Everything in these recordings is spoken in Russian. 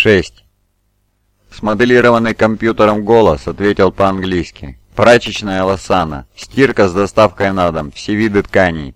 6. Смоделированный компьютером голос ответил по-английски. Прачечная Лосана. Стирка с доставкой на дом. Все виды тканей.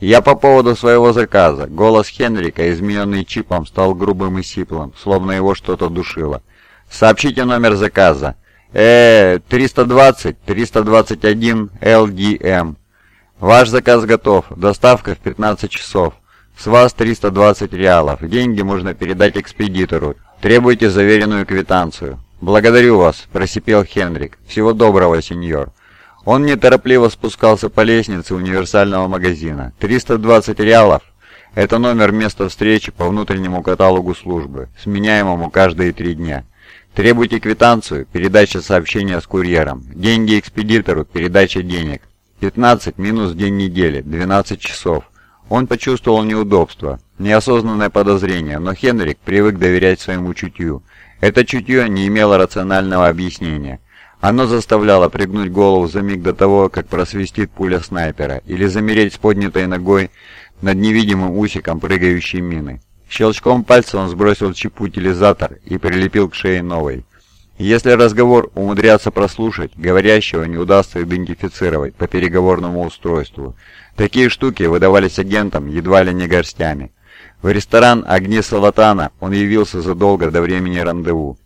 Я по поводу своего заказа. Голос Хенрика, измененный чипом, стал грубым и сиплым, словно его что-то душило. Сообщите номер заказа. Э, 320, 321, LDM. Ваш заказ готов. Доставка в 15 часов. С вас 320 реалов. Деньги можно передать экспедитору. Требуйте заверенную квитанцию. «Благодарю вас», – просипел Хенрик. «Всего доброго, сеньор». Он неторопливо спускался по лестнице универсального магазина. 320 реалов – это номер места встречи по внутреннему каталогу службы, сменяемому каждые три дня. Требуйте квитанцию, передача сообщения с курьером. Деньги экспедитору, передача денег. 15 минус день недели, 12 часов. Он почувствовал неудобство, неосознанное подозрение, но Хенрик привык доверять своему чутью. Это чутье не имело рационального объяснения. Оно заставляло пригнуть голову за миг до того, как просвистит пуля снайпера, или замереть с поднятой ногой над невидимым усиком прыгающей мины. Щелчком пальца он сбросил чип-утилизатор и прилепил к шее новой. Если разговор умудряться прослушать, говорящего не удастся идентифицировать по переговорному устройству. Такие штуки выдавались агентам едва ли не горстями. В ресторан «Огни Салатана» он явился задолго до времени рандеву.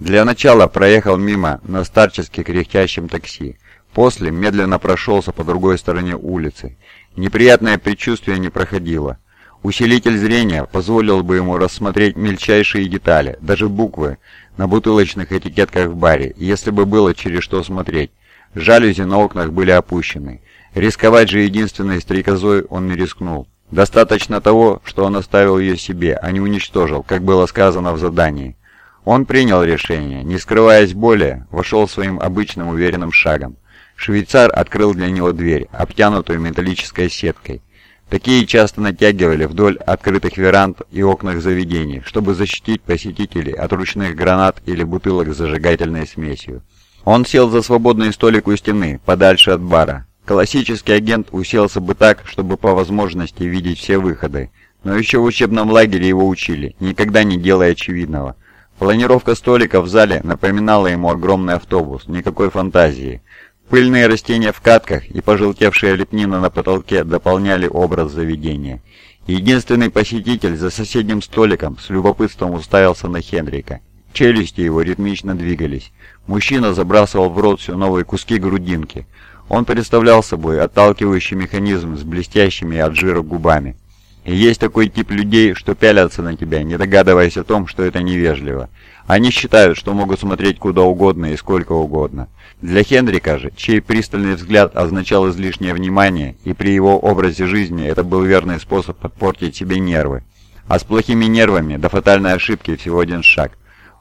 Для начала проехал мимо на старчески кряхтящем такси. После медленно прошелся по другой стороне улицы. Неприятное предчувствие не проходило. Усилитель зрения позволил бы ему рассмотреть мельчайшие детали, даже буквы, на бутылочных этикетках в баре, если бы было через что смотреть. Жалюзи на окнах были опущены. Рисковать же единственной стрекозой он не рискнул. Достаточно того, что он оставил ее себе, а не уничтожил, как было сказано в задании. Он принял решение, не скрываясь более, вошел своим обычным уверенным шагом. Швейцар открыл для него дверь, обтянутую металлической сеткой. Такие часто натягивали вдоль открытых веранд и окнах заведений, чтобы защитить посетителей от ручных гранат или бутылок с зажигательной смесью. Он сел за свободный столик у стены, подальше от бара. Классический агент уселся бы так, чтобы по возможности видеть все выходы. Но еще в учебном лагере его учили, никогда не делая очевидного. Планировка столика в зале напоминала ему огромный автобус, никакой фантазии. Пыльные растения в катках и пожелтевшая лепнина на потолке дополняли образ заведения. Единственный посетитель за соседним столиком с любопытством уставился на Хенрика. Челюсти его ритмично двигались. Мужчина забрасывал в рот все новые куски грудинки. Он представлял собой отталкивающий механизм с блестящими от жира губами. Есть такой тип людей, что пялятся на тебя, не догадываясь о том, что это невежливо. Они считают, что могут смотреть куда угодно и сколько угодно. Для Хенрика же, чей пристальный взгляд означал излишнее внимание, и при его образе жизни это был верный способ подпортить себе нервы. А с плохими нервами до фатальной ошибки всего один шаг.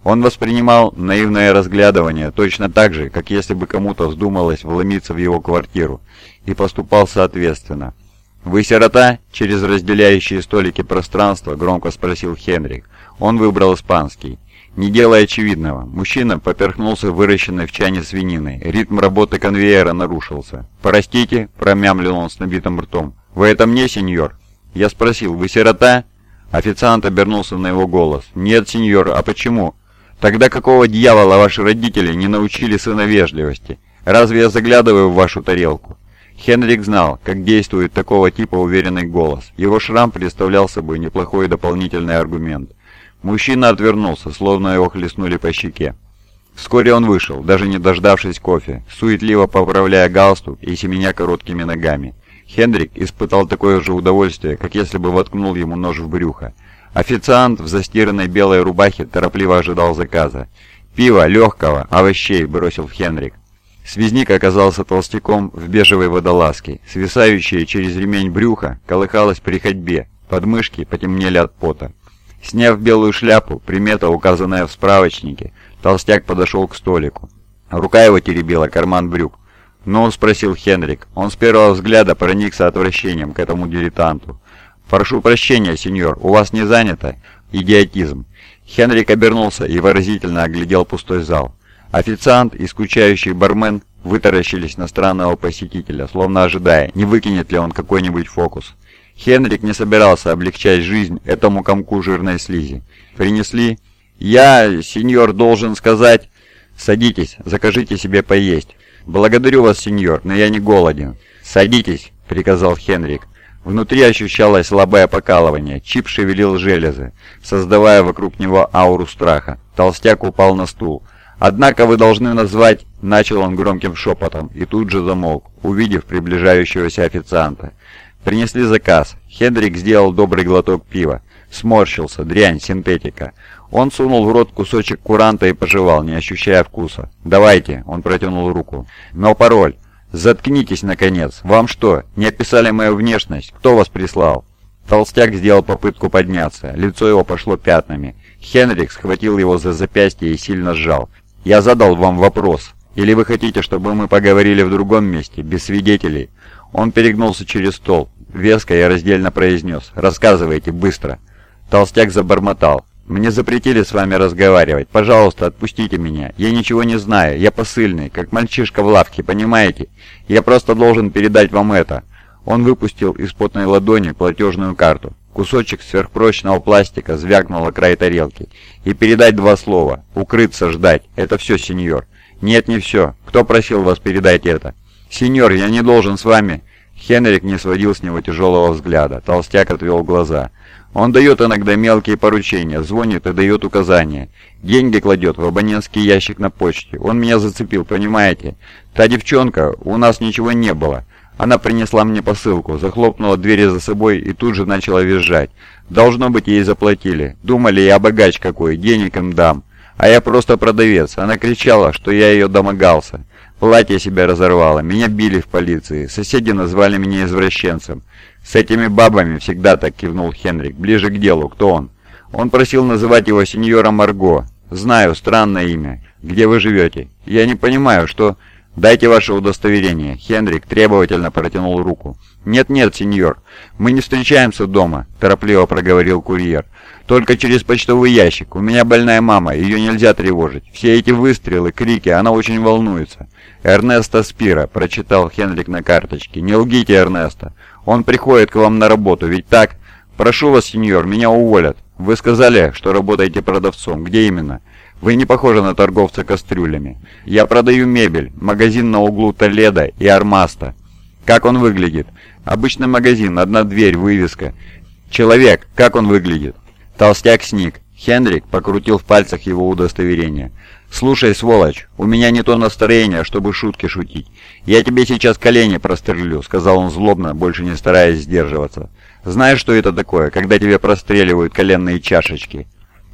Он воспринимал наивное разглядывание точно так же, как если бы кому-то вздумалось вломиться в его квартиру, и поступал соответственно. «Вы сирота?» – через разделяющие столики пространство громко спросил Хенрик. Он выбрал испанский. Не делая очевидного, мужчина поперхнулся выращенной в чане свининой. Ритм работы конвейера нарушился. «Простите», – промямлил он с набитым ртом. «Вы это мне, сеньор?» Я спросил, «Вы сирота?» Официант обернулся на его голос. «Нет, сеньор, а почему?» «Тогда какого дьявола ваши родители не научили сына вежливости? Разве я заглядываю в вашу тарелку?» Хенрик знал, как действует такого типа уверенный голос. Его шрам представлял собой неплохой дополнительный аргумент. Мужчина отвернулся, словно его хлестнули по щеке. Вскоре он вышел, даже не дождавшись кофе, суетливо поправляя галстук и семеня короткими ногами. Хендрик испытал такое же удовольствие, как если бы воткнул ему нож в брюхо. Официант в застиранной белой рубахе торопливо ожидал заказа. «Пиво, легкого, овощей», — бросил Хенрик. Связник оказался толстяком в бежевой водолазке. Свисающее через ремень брюха колыхалось при ходьбе, подмышки потемнели от пота. Сняв белую шляпу, примета, указанная в справочнике, толстяк подошел к столику. Рука его теребила карман брюк. «Ну?» — спросил Хенрик. Он с первого взгляда проникся отвращением к этому дилетанту. «Прошу прощения, сеньор, у вас не занято?» «Идиотизм». Хенрик обернулся и выразительно оглядел пустой зал. Официант и скучающий бармен вытаращились на странного посетителя, словно ожидая, не выкинет ли он какой-нибудь фокус. Хенрик не собирался облегчать жизнь этому комку жирной слизи. Принесли. «Я, сеньор, должен сказать...» «Садитесь, закажите себе поесть». «Благодарю вас, сеньор, но я не голоден». «Садитесь», — приказал Хенрик. Внутри ощущалось слабое покалывание, чип шевелил железы, создавая вокруг него ауру страха. Толстяк упал на стул. «Однако вы должны назвать...» — начал он громким шепотом и тут же замолк, увидев приближающегося официанта. Принесли заказ. Хендрик сделал добрый глоток пива. Сморщился, дрянь, синтетика. Он сунул в рот кусочек куранта и пожевал, не ощущая вкуса. «Давайте», — он протянул руку. «Но пароль». «Заткнитесь, наконец! Вам что, не описали мою внешность? Кто вас прислал?» Толстяк сделал попытку подняться. Лицо его пошло пятнами. Хенрик схватил его за запястье и сильно сжал. «Я задал вам вопрос. Или вы хотите, чтобы мы поговорили в другом месте, без свидетелей?» Он перегнулся через стол. Веско и раздельно произнес. «Рассказывайте, быстро!» Толстяк забормотал. «Мне запретили с вами разговаривать. Пожалуйста, отпустите меня. Я ничего не знаю. Я посыльный, как мальчишка в лавке, понимаете? Я просто должен передать вам это». Он выпустил из потной ладони платежную карту. Кусочек сверхпрочного пластика звякнул о край тарелки. «И передать два слова. Укрыться, ждать. Это все, сеньор». «Нет, не все. Кто просил вас передать это?» «Сеньор, я не должен с вами...» Хенрик не сводил с него тяжелого взгляда. Толстяк отвел глаза. Он дает иногда мелкие поручения, звонит и дает указания. Деньги кладет в абонентский ящик на почте. Он меня зацепил, понимаете? Та девчонка, у нас ничего не было. Она принесла мне посылку, захлопнула двери за собой и тут же начала визжать. Должно быть, ей заплатили. Думали, я богач какой, денег им дам. А я просто продавец. Она кричала, что я ее домогался. Платье себя разорвало, меня били в полиции, соседи назвали меня извращенцем. С этими бабами всегда так кивнул Хенрик. Ближе к делу, кто он? Он просил называть его сеньором Марго. Знаю, странное имя. Где вы живете? Я не понимаю, что... «Дайте ваше удостоверение». Хенрик требовательно протянул руку. «Нет-нет, сеньор, мы не встречаемся дома», – торопливо проговорил курьер. «Только через почтовый ящик. У меня больная мама, ее нельзя тревожить. Все эти выстрелы, крики, она очень волнуется». «Эрнесто Спира», – прочитал Хенрик на карточке. «Не лгите, Эрнесто. Он приходит к вам на работу, ведь так? Прошу вас, сеньор, меня уволят. Вы сказали, что работаете продавцом. Где именно?» Вы не похожи на торговца кастрюлями. Я продаю мебель, магазин на углу Толедо и Армаста. Как он выглядит? Обычный магазин, одна дверь, вывеска. Человек, как он выглядит? Толстяк сник. Хендрик покрутил в пальцах его удостоверение. «Слушай, сволочь, у меня не то настроение, чтобы шутки шутить. Я тебе сейчас колени прострелю», — сказал он злобно, больше не стараясь сдерживаться. «Знаешь, что это такое, когда тебе простреливают коленные чашечки?»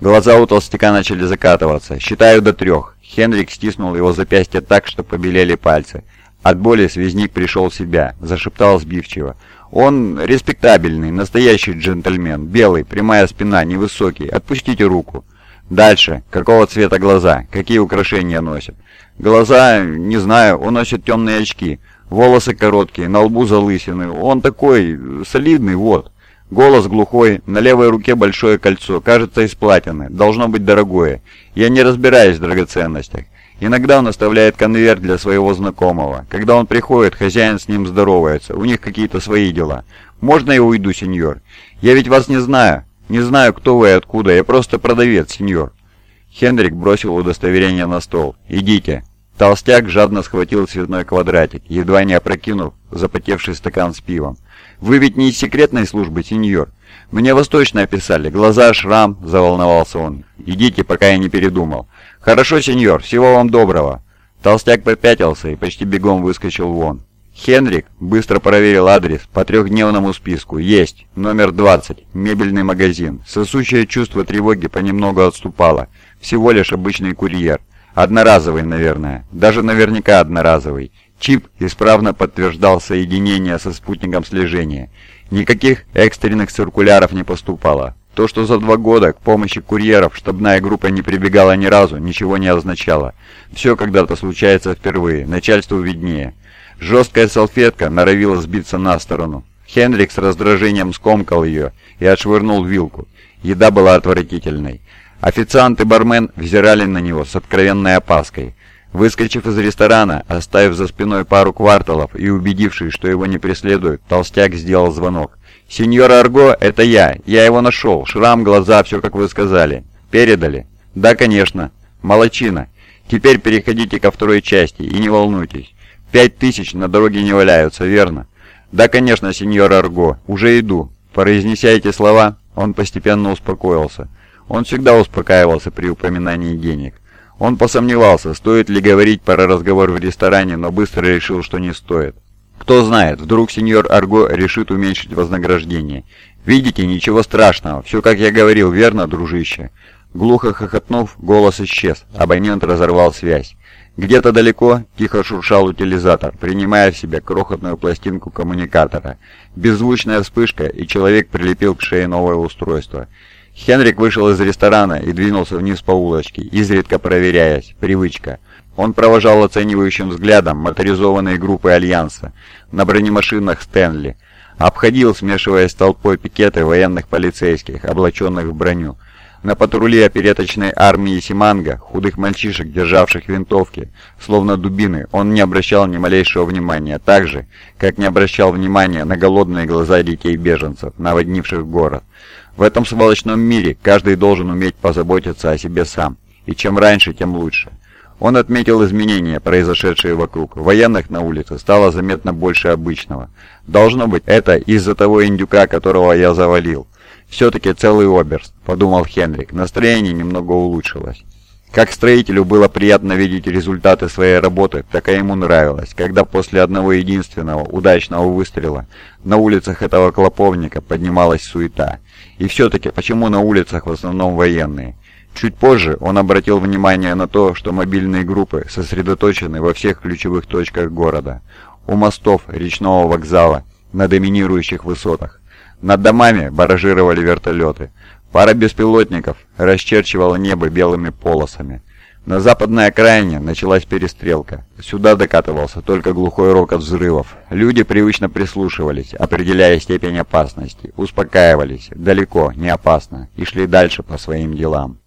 Глаза у толстяка начали закатываться. «Считаю до трех». Хенрик стиснул его запястье так, что побелели пальцы. От боли связник пришел в себя, зашептал сбивчиво. «Он респектабельный, настоящий джентльмен, белый, прямая спина, невысокий. Отпустите руку». «Дальше. Какого цвета глаза? Какие украшения носит?» «Глаза, не знаю, он носит темные очки. Волосы короткие, на лбу залысины. Он такой солидный, вот». Голос глухой, на левой руке большое кольцо, кажется из платины, должно быть дорогое. Я не разбираюсь в драгоценностях. Иногда он оставляет конверт для своего знакомого. Когда он приходит, хозяин с ним здоровается, у них какие-то свои дела. «Можно я уйду, сеньор? Я ведь вас не знаю. Не знаю, кто вы и откуда, я просто продавец, сеньор». Хендрик бросил удостоверение на стол. «Идите». Толстяк жадно схватил цветной квадратик, едва не опрокинув запотевший стакан с пивом. «Вы ведь не из секретной службы, сеньор?» «Мне восточно описали. Глаза, шрам», — заволновался он. «Идите, пока я не передумал». «Хорошо, сеньор. Всего вам доброго». Толстяк попятился и почти бегом выскочил вон. Хенрик быстро проверил адрес по трехдневному списку. Есть. Номер 20. Мебельный магазин. Сосущее чувство тревоги понемногу отступало. Всего лишь обычный курьер. Одноразовый, наверное. Даже наверняка одноразовый. Чип исправно подтверждал соединение со спутником слежения. Никаких экстренных циркуляров не поступало. То, что за два года к помощи курьеров штабная группа не прибегала ни разу, ничего не означало. Все когда-то случается впервые, начальству виднее. Жесткая салфетка норовила сбиться на сторону. Хенрик с раздражением скомкал ее и отшвырнул вилку. Еда была отвратительной. Официант и бармен взирали на него с откровенной опаской. Выскочив из ресторана, оставив за спиной пару кварталов и убедившись, что его не преследуют, толстяк сделал звонок. «Сеньор Арго, это я. Я его нашел. Шрам, глаза, все как вы сказали. Передали?» «Да, конечно. Молодчина. Теперь переходите ко второй части и не волнуйтесь. Пять тысяч на дороге не валяются, верно?» «Да, конечно, сеньор Арго. Уже иду». Произнеся эти слова, он постепенно успокоился. Он всегда успокаивался при упоминании денег. Он посомневался, стоит ли говорить про разговор в ресторане, но быстро решил, что не стоит. Кто знает, вдруг сеньор Арго решит уменьшить вознаграждение. «Видите, ничего страшного, все как я говорил, верно, дружище?» Глухо хохотнув, голос исчез, абонент разорвал связь. Где-то далеко тихо шуршал утилизатор, принимая в себя крохотную пластинку коммуникатора. Беззвучная вспышка, и человек прилепил к шее новое устройство. Хенрик вышел из ресторана и двинулся вниз по улочке, изредка проверяясь. Привычка. Он провожал оценивающим взглядом моторизованные группы Альянса на бронемашинах Стэнли. Обходил, смешиваясь с толпой пикеты военных полицейских, облаченных в броню. На патруле опереточной армии Симанга, худых мальчишек, державших винтовки, словно дубины, он не обращал ни малейшего внимания, так же, как не обращал внимания на голодные глаза детей-беженцев, наводнивших город. В этом сволочном мире каждый должен уметь позаботиться о себе сам, и чем раньше, тем лучше. Он отметил изменения, произошедшие вокруг. Военных на улице стало заметно больше обычного. Должно быть, это из-за того индюка, которого я завалил. «Все-таки целый оберст», — подумал Хенрик. Настроение немного улучшилось. Как строителю было приятно видеть результаты своей работы, так и ему нравилось, когда после одного единственного удачного выстрела на улицах этого клоповника поднималась суета. И все-таки, почему на улицах в основном военные? Чуть позже он обратил внимание на то, что мобильные группы сосредоточены во всех ключевых точках города. У мостов, речного вокзала, на доминирующих высотах. Над домами баражировали вертолеты. Пара беспилотников расчерчивала небо белыми полосами. На западной окраине началась перестрелка. Сюда докатывался только глухой рокот взрывов. Люди привычно прислушивались, определяя степень опасности, успокаивались, далеко, не опасно, и шли дальше по своим делам.